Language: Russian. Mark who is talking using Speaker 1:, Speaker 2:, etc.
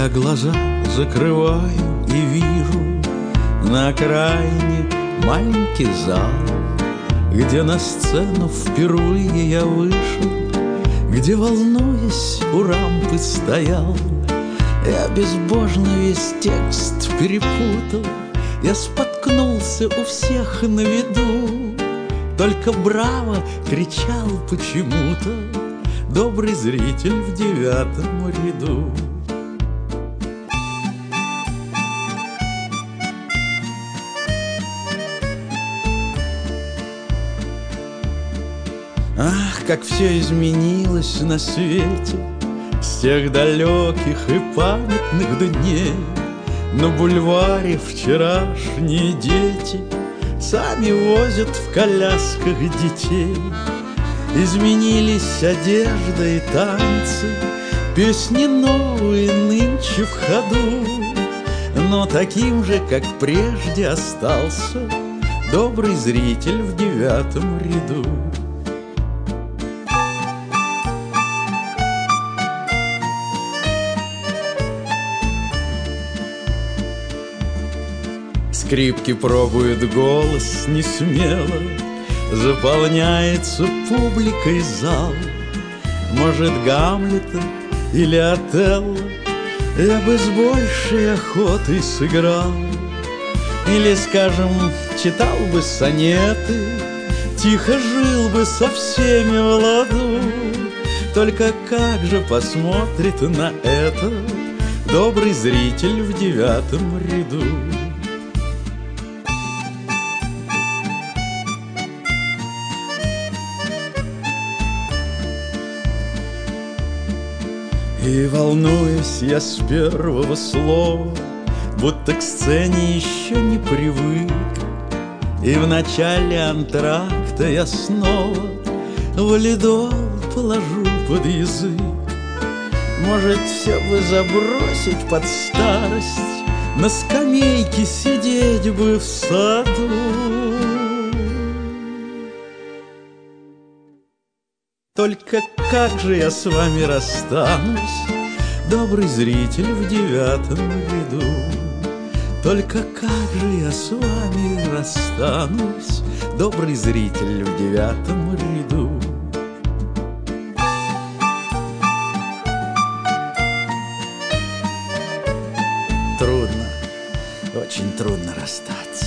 Speaker 1: Я глаза закрываю и вижу На окраине маленький зал Где на сцену впервые я вышел Где, волнуясь, у рампы стоял. Я безбожно весь текст перепутал Я споткнулся у всех на виду. Только браво кричал почему-то Добрый зритель в девятом ряду Ах, как все изменилось на свете С тех далеких и памятных дней. На бульваре вчерашние дети Сами возят в колясках детей. Изменились одежда и танцы Песни новые нынче в ходу. Но таким же, как прежде, остался Добрый зритель в девятом ряду Скрипки пробуют голос не смело Заполняется публикой зал. Может, Гамлета или Отелло Я бы с большей охотой сыграл. Или, скажем, читал бы сонеты Тихо жил бы со всеми в ладу. Только как же посмотрит на это Добрый зритель в девятом ряду И волнуюсь я с первого слова, Будто к сцене еще не привык. И в начале антракта я снова Валидол положу под язык. Может, все бы забросить под старость, На скамейке сидеть бы в саду. Только как же я с вами расстанусь, Добрый зритель в девятом ряду? Только как же я с вами расстанусь, Добрый зритель в девятом ряду? Трудно, очень трудно расстаться.